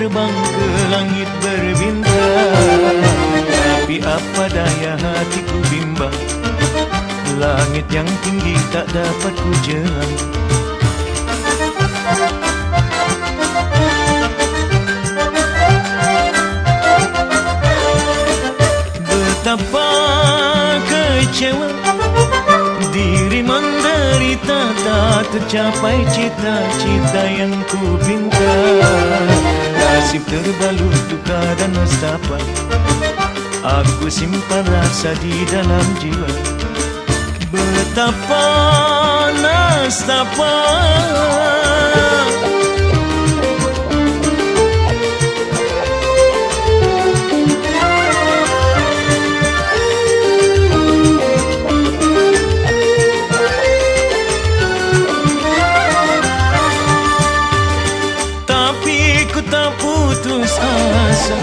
terbang ke langit berbintang. Tapi apa daya hatiku bimbang Langit yang tinggi tak dapat ku jelang Betapa kecewa Diri menderita tak tercapai cita-cita yang ku pinta Nasib terbalut duka dan nestapa Aku simpan rasa di dalam jiwa. Betapa nestapa asa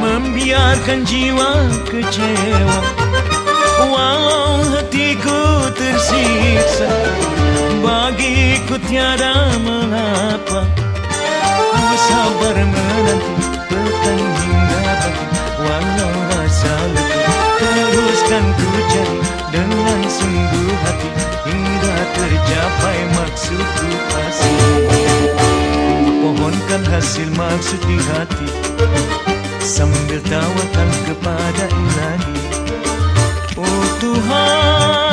Membiarkan jiwa kecewa. Walau hatiku tersiksa Bagiku tiada mengapa. Ku sabar menanti petang hingga pagi Walau rasa letih Teruskan ku cari dengan sungguh hati. Hingga tercapai maksudku hasil maksud di hati. Sambil tawakan kepada ilahi Oh Tuhanku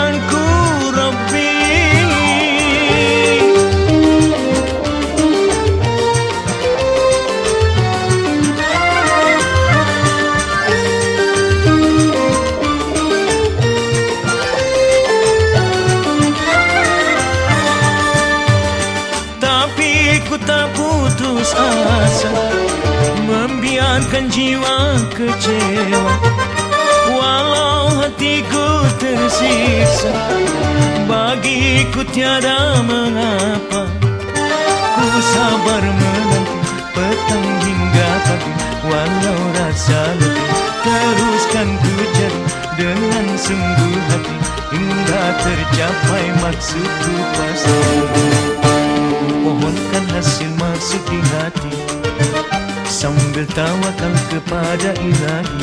ku tak putus asa Membiarkan jiwa kecewa Walau hatiku tersiksa Bagiku tiada mengapa Ku sabar menanti petang hingga pagi Walau rasa letih teruskan ku cari Dengan sungguh hati hingga tercapai maksudku pasti Sambil tawakan kepada ilahi